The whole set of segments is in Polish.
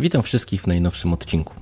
Witam wszystkich w najnowszym odcinku.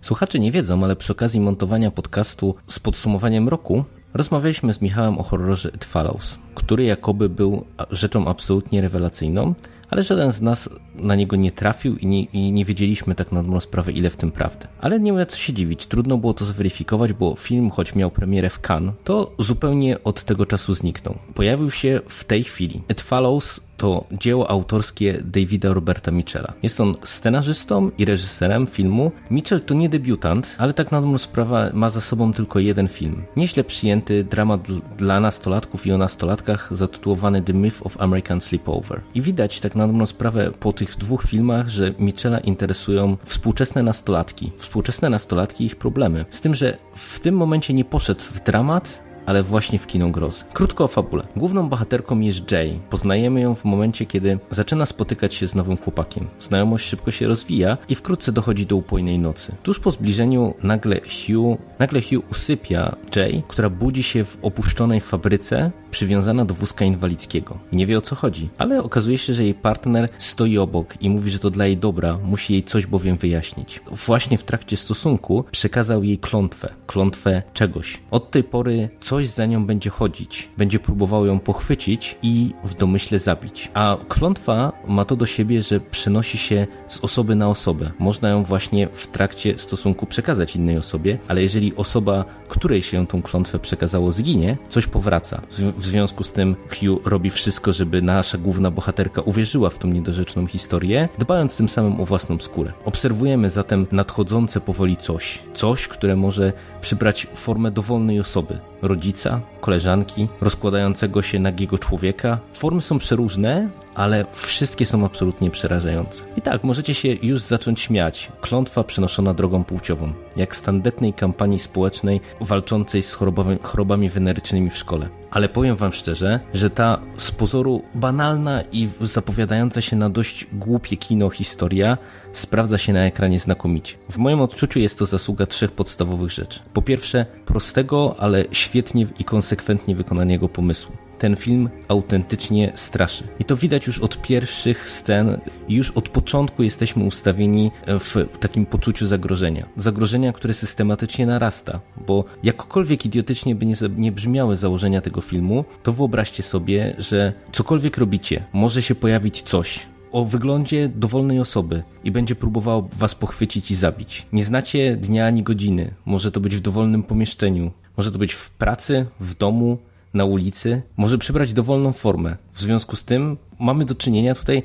Słuchacze nie wiedzą, ale przy okazji montowania podcastu z podsumowaniem roku rozmawialiśmy z Michałem o horrorze It Follows, który jakoby był rzeczą absolutnie rewelacyjną, ale żaden z nas na niego nie trafił i nie, i nie wiedzieliśmy tak na dobrą sprawę, ile w tym prawdy. Ale nie ma co się dziwić, trudno było to zweryfikować, bo film, choć miał premierę w Cannes, to zupełnie od tego czasu zniknął. Pojawił się w tej chwili. It Follows to dzieło autorskie Davida Roberta Mitchella. Jest on scenarzystą i reżyserem filmu. Mitchell to nie debiutant, ale tak na dobrą sprawę ma za sobą tylko jeden film. Nieźle przyjęty dramat dla nastolatków i o nastolatkach zatytułowany The Myth of American Sleepover. I widać tak na dobrą sprawę po tych dwóch filmach, że Mitchella interesują współczesne nastolatki. Współczesne nastolatki i ich problemy. Z tym, że w tym momencie nie poszedł w dramat, ale właśnie w kino grozy. Krótko o fabule. Główną bohaterką jest Jay. Poznajemy ją w momencie, kiedy zaczyna spotykać się z nowym chłopakiem. Znajomość szybko się rozwija i wkrótce dochodzi do upojnej nocy. Tuż po zbliżeniu nagle Hugh, nagle Hugh usypia Jay, która budzi się w opuszczonej fabryce, przywiązana do wózka inwalidzkiego. Nie wie o co chodzi, ale okazuje się, że jej partner stoi obok i mówi, że to dla jej dobra, musi jej coś bowiem wyjaśnić. Właśnie w trakcie stosunku przekazał jej klątwę, klątwę czegoś. Od tej pory coś za nią będzie chodzić, będzie próbował ją pochwycić i w domyśle zabić. A klątwa ma to do siebie, że przenosi się z osoby na osobę. Można ją właśnie w trakcie stosunku przekazać innej osobie, ale jeżeli osoba, której się tą klątwę przekazało, zginie, coś powraca. W związku z tym Hugh robi wszystko, żeby nasza główna bohaterka uwierzyła w tą niedorzeczną historię, dbając tym samym o własną skórę. Obserwujemy zatem nadchodzące powoli coś. Coś, które może przybrać formę dowolnej osoby. Rodzica, koleżanki, rozkładającego się nagiego człowieka. Formy są przeróżne, ale wszystkie są absolutnie przerażające. I tak, możecie się już zacząć śmiać. Klątwa przenoszona drogą płciową, jak z tandetnej kampanii społecznej walczącej z chorobami, chorobami wenerycznymi w szkole. Ale powiem wam szczerze, że ta z pozoru banalna i zapowiadająca się na dość głupie kino historia sprawdza się na ekranie znakomicie. W moim odczuciu jest to zasługa trzech podstawowych rzeczy. Po pierwsze, prostego, ale świetnie i konsekwentnie wykonanego pomysłu ten film autentycznie straszy. I to widać już od pierwszych scen, już od początku jesteśmy ustawieni w takim poczuciu zagrożenia. Zagrożenia, które systematycznie narasta, bo jakkolwiek idiotycznie by nie, nie brzmiały założenia tego filmu, to wyobraźcie sobie, że cokolwiek robicie, może się pojawić coś, o wyglądzie dowolnej osoby i będzie próbował was pochwycić i zabić. Nie znacie dnia ani godziny. Może to być w dowolnym pomieszczeniu, może to być w pracy, w domu, na ulicy może przybrać dowolną formę. W związku z tym mamy do czynienia tutaj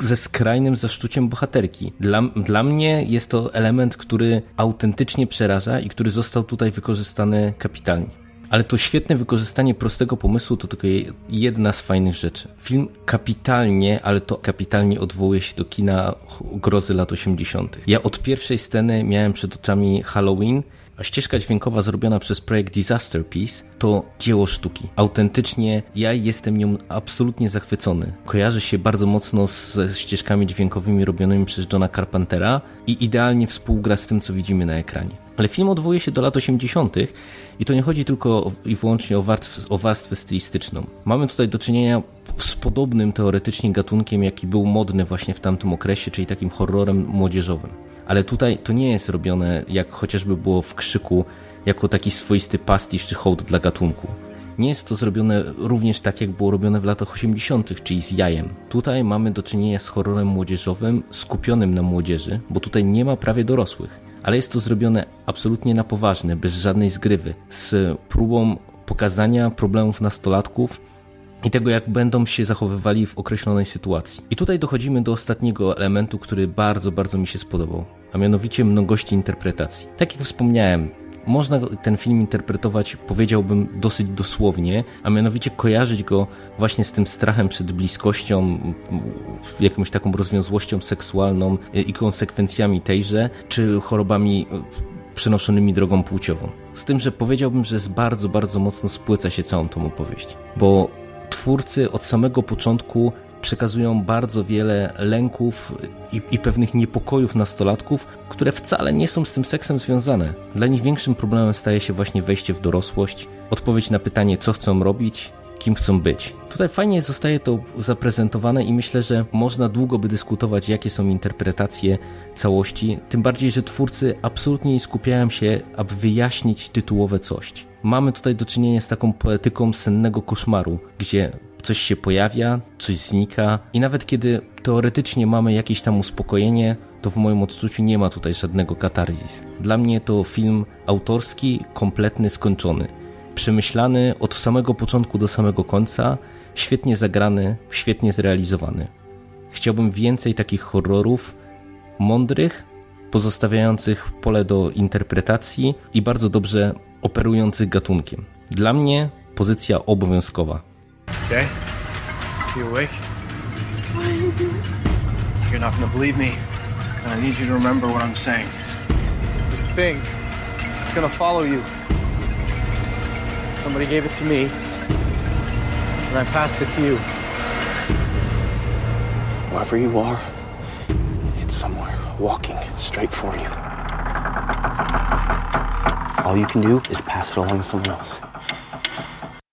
ze skrajnym zaszczuciem bohaterki. Dla, dla mnie jest to element, który autentycznie przeraża i który został tutaj wykorzystany kapitalnie. Ale to świetne wykorzystanie prostego pomysłu to tylko jedna z fajnych rzeczy. Film kapitalnie, ale to kapitalnie odwołuje się do kina grozy lat 80. Ja od pierwszej sceny miałem przed oczami Halloween, a ścieżka dźwiękowa zrobiona przez projekt Disaster Piece to dzieło sztuki. Autentycznie ja jestem nią absolutnie zachwycony. Kojarzy się bardzo mocno ze ścieżkami dźwiękowymi robionymi przez Johna Carpentera i idealnie współgra z tym, co widzimy na ekranie. Ale film odwołuje się do lat 80. i to nie chodzi tylko i wyłącznie o, o warstwę stylistyczną. Mamy tutaj do czynienia z podobnym teoretycznie gatunkiem, jaki był modny właśnie w tamtym okresie, czyli takim horrorem młodzieżowym ale tutaj to nie jest robione jak chociażby było w krzyku, jako taki swoisty pastisz czy hołd dla gatunku. Nie jest to zrobione również tak, jak było robione w latach 80., czyli z jajem. Tutaj mamy do czynienia z horrorem młodzieżowym skupionym na młodzieży, bo tutaj nie ma prawie dorosłych. Ale jest to zrobione absolutnie na poważnie, bez żadnej zgrywy, z próbą pokazania problemów nastolatków i tego, jak będą się zachowywali w określonej sytuacji. I tutaj dochodzimy do ostatniego elementu, który bardzo, bardzo mi się spodobał, a mianowicie mnogości interpretacji. Tak jak wspomniałem, można ten film interpretować, powiedziałbym, dosyć dosłownie, a mianowicie kojarzyć go właśnie z tym strachem przed bliskością, jakąś taką rozwiązłością seksualną i konsekwencjami tejże, czy chorobami przenoszonymi drogą płciową. Z tym, że powiedziałbym, że z bardzo, bardzo mocno spłyca się całą tą opowieść, bo twórcy od samego początku przekazują bardzo wiele lęków i, i, pewnych niepokojów nastolatków, które wcale nie są z tym seksem związane. Dla nich większym problemem staje się właśnie wejście w dorosłość, odpowiedź na pytanie, co chcą robić, kim chcą być. Tutaj fajnie zostaje to zaprezentowane i myślę, że można długo by dyskutować, jakie są interpretacje całości, tym bardziej, że twórcy absolutnie nie skupiają się, aby wyjaśnić tytułowe coś. Mamy tutaj do czynienia z taką poetyką sennego koszmaru, gdzie coś się pojawia, coś znika i nawet kiedy teoretycznie mamy jakieś tam uspokojenie, to w moim odczuciu nie ma tutaj żadnego katarzis. Dla mnie to film autorski, kompletny, skończony. Przemyślany od samego początku do samego końca, świetnie zagrany, świetnie zrealizowany. Chciałbym więcej takich horrorów, mądrych, pozostawiających pole do interpretacji i bardzo dobrze operujących gatunkiem. Dla mnie pozycja obowiązkowa. Jay, you awake? What are you doing? You're not gonna believe me, and I need you to remember what I'm saying. This thing, it's gonna follow you. Somebody gave it to me, and I passed it to you. Wherever you are, it's somewhere walking straight for you. All you can do is pass it along to someone else.